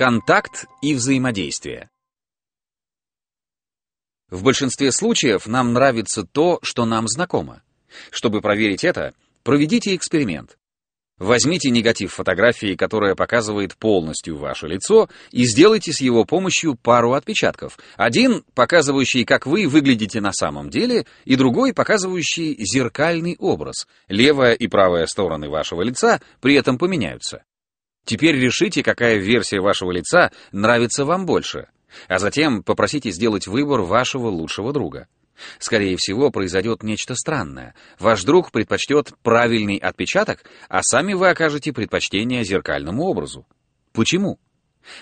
Контакт и взаимодействие. В большинстве случаев нам нравится то, что нам знакомо. Чтобы проверить это, проведите эксперимент. Возьмите негатив фотографии, которая показывает полностью ваше лицо, и сделайте с его помощью пару отпечатков. Один, показывающий, как вы выглядите на самом деле, и другой, показывающий зеркальный образ. Левая и правая стороны вашего лица при этом поменяются. Теперь решите, какая версия вашего лица нравится вам больше, а затем попросите сделать выбор вашего лучшего друга. Скорее всего, произойдет нечто странное. Ваш друг предпочтет правильный отпечаток, а сами вы окажете предпочтение зеркальному образу. Почему?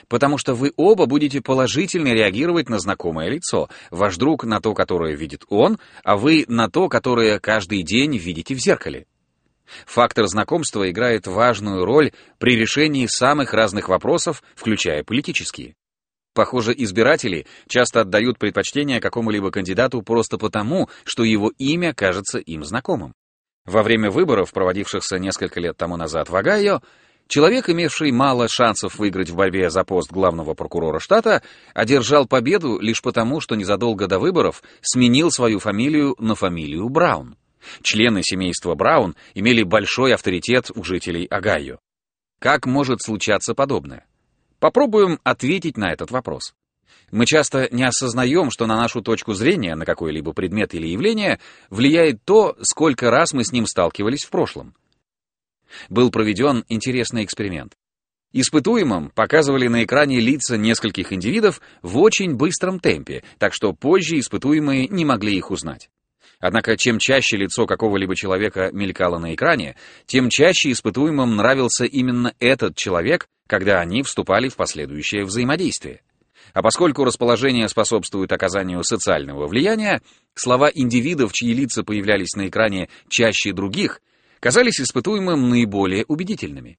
Потому что вы оба будете положительно реагировать на знакомое лицо, ваш друг на то, которое видит он, а вы на то, которое каждый день видите в зеркале. Фактор знакомства играет важную роль при решении самых разных вопросов, включая политические. Похоже, избиратели часто отдают предпочтение какому-либо кандидату просто потому, что его имя кажется им знакомым. Во время выборов, проводившихся несколько лет тому назад в Огайо, человек, имевший мало шансов выиграть в борьбе за пост главного прокурора штата, одержал победу лишь потому, что незадолго до выборов сменил свою фамилию на фамилию Браун. Члены семейства Браун имели большой авторитет у жителей Огайо. Как может случаться подобное? Попробуем ответить на этот вопрос. Мы часто не осознаем, что на нашу точку зрения на какой-либо предмет или явление влияет то, сколько раз мы с ним сталкивались в прошлом. Был проведен интересный эксперимент. Испытуемым показывали на экране лица нескольких индивидов в очень быстром темпе, так что позже испытуемые не могли их узнать. Однако чем чаще лицо какого-либо человека мелькало на экране, тем чаще испытуемым нравился именно этот человек, когда они вступали в последующее взаимодействие. А поскольку расположение способствует оказанию социального влияния, слова индивидов, чьи лица появлялись на экране чаще других, казались испытуемым наиболее убедительными.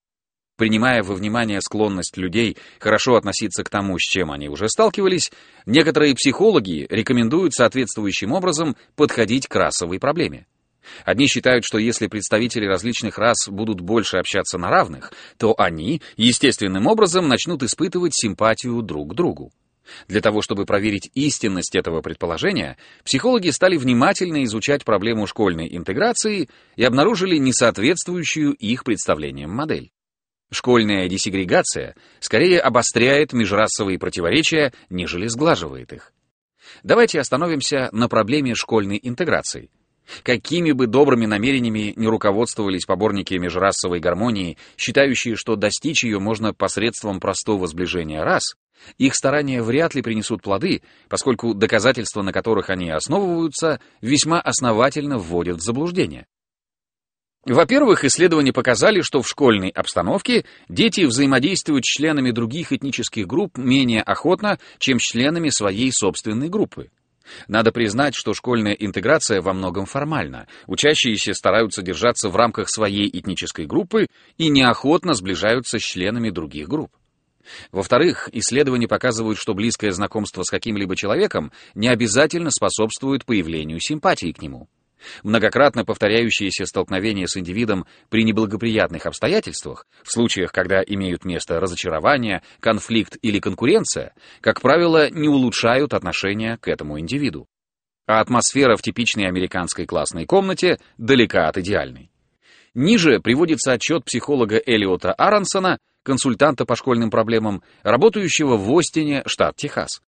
Принимая во внимание склонность людей хорошо относиться к тому, с чем они уже сталкивались, некоторые психологи рекомендуют соответствующим образом подходить к расовой проблеме. Одни считают, что если представители различных рас будут больше общаться на равных, то они естественным образом начнут испытывать симпатию друг к другу. Для того, чтобы проверить истинность этого предположения, психологи стали внимательно изучать проблему школьной интеграции и обнаружили несоответствующую их представлениям модель. Школьная десегрегация скорее обостряет межрасовые противоречия, нежели сглаживает их. Давайте остановимся на проблеме школьной интеграции. Какими бы добрыми намерениями не руководствовались поборники межрасовой гармонии, считающие, что достичь ее можно посредством простого сближения рас, их старания вряд ли принесут плоды, поскольку доказательства, на которых они основываются, весьма основательно вводят в заблуждение. Во-первых, исследования показали, что в школьной обстановке дети взаимодействуют с членами других этнических групп менее охотно, чем с членами своей собственной группы. Надо признать, что школьная интеграция во многом формальна. Учащиеся стараются держаться в рамках своей этнической группы и неохотно сближаются с членами других групп. Во-вторых, исследования показывают, что близкое знакомство с каким-либо человеком не обязательно способствует появлению симпатии к нему. Многократно повторяющиеся столкновения с индивидом при неблагоприятных обстоятельствах, в случаях, когда имеют место разочарование, конфликт или конкуренция, как правило, не улучшают отношения к этому индивиду. А атмосфера в типичной американской классной комнате далека от идеальной. Ниже приводится отчет психолога Элиота Аронсона, консультанта по школьным проблемам, работающего в Остине, штат Техас.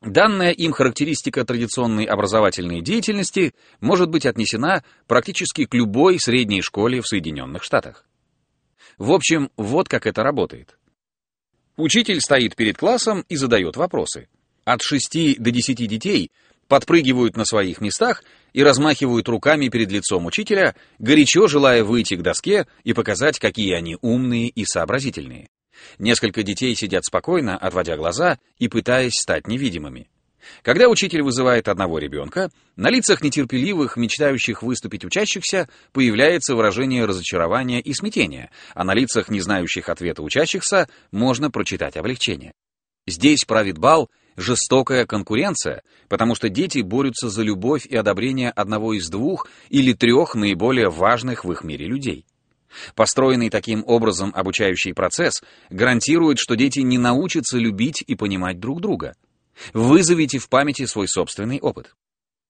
Данная им характеристика традиционной образовательной деятельности может быть отнесена практически к любой средней школе в Соединенных Штатах. В общем, вот как это работает. Учитель стоит перед классом и задает вопросы. От 6 до 10 детей подпрыгивают на своих местах и размахивают руками перед лицом учителя, горячо желая выйти к доске и показать, какие они умные и сообразительные. Несколько детей сидят спокойно, отводя глаза и пытаясь стать невидимыми. Когда учитель вызывает одного ребенка, на лицах нетерпеливых, мечтающих выступить учащихся появляется выражение разочарования и смятения, а на лицах не знающих ответа учащихся можно прочитать облегчение. Здесь правит бал жестокая конкуренция, потому что дети борются за любовь и одобрение одного из двух или трех наиболее важных в их мире людей. Построенный таким образом обучающий процесс гарантирует, что дети не научатся любить и понимать друг друга. Вызовите в памяти свой собственный опыт.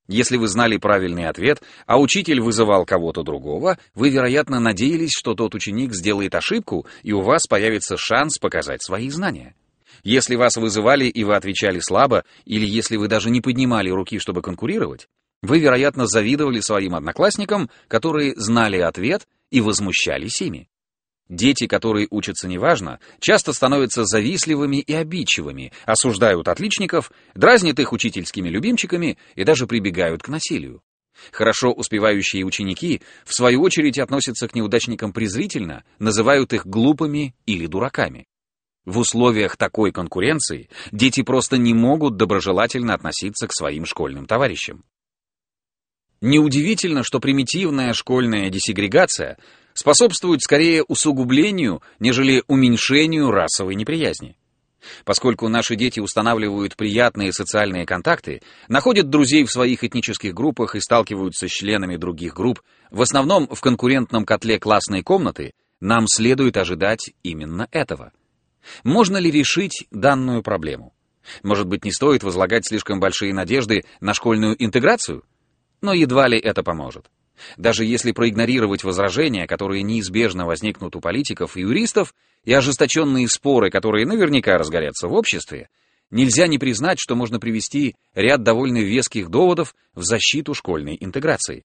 Если вы знали правильный ответ, а учитель вызывал кого-то другого, вы, вероятно, надеялись, что тот ученик сделает ошибку, и у вас появится шанс показать свои знания. Если вас вызывали и вы отвечали слабо, или если вы даже не поднимали руки, чтобы конкурировать, вы, вероятно, завидовали своим одноклассникам, которые знали ответ и возмущались ими. Дети, которые учатся неважно, часто становятся завистливыми и обидчивыми, осуждают отличников, дразнят их учительскими любимчиками и даже прибегают к насилию. Хорошо успевающие ученики, в свою очередь, относятся к неудачникам презрительно, называют их глупыми или дураками. В условиях такой конкуренции дети просто не могут доброжелательно относиться к своим школьным товарищам. Неудивительно, что примитивная школьная десегрегация способствует скорее усугублению, нежели уменьшению расовой неприязни. Поскольку наши дети устанавливают приятные социальные контакты, находят друзей в своих этнических группах и сталкиваются с членами других групп, в основном в конкурентном котле классной комнаты, нам следует ожидать именно этого. Можно ли решить данную проблему? Может быть, не стоит возлагать слишком большие надежды на школьную интеграцию? Но едва ли это поможет. Даже если проигнорировать возражения, которые неизбежно возникнут у политиков и юристов, и ожесточенные споры, которые наверняка разгорятся в обществе, нельзя не признать, что можно привести ряд довольно веских доводов в защиту школьной интеграции.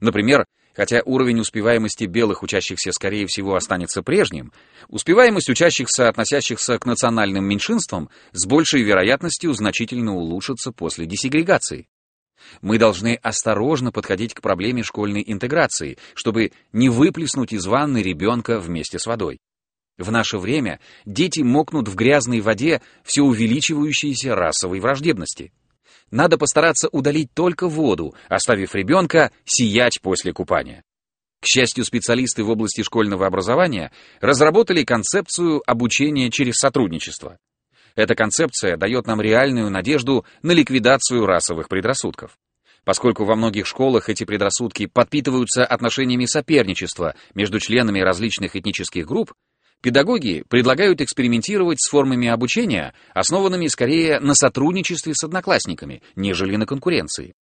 Например, хотя уровень успеваемости белых учащихся, скорее всего, останется прежним, успеваемость учащихся, относящихся к национальным меньшинствам, с большей вероятностью значительно улучшится после десегрегации. Мы должны осторожно подходить к проблеме школьной интеграции, чтобы не выплеснуть из ванны ребенка вместе с водой. В наше время дети мокнут в грязной воде все увеличивающейся расовой враждебности. Надо постараться удалить только воду, оставив ребенка сиять после купания. К счастью, специалисты в области школьного образования разработали концепцию обучения через сотрудничество. Эта концепция дает нам реальную надежду на ликвидацию расовых предрассудков. Поскольку во многих школах эти предрассудки подпитываются отношениями соперничества между членами различных этнических групп, педагоги предлагают экспериментировать с формами обучения, основанными скорее на сотрудничестве с одноклассниками, нежели на конкуренции.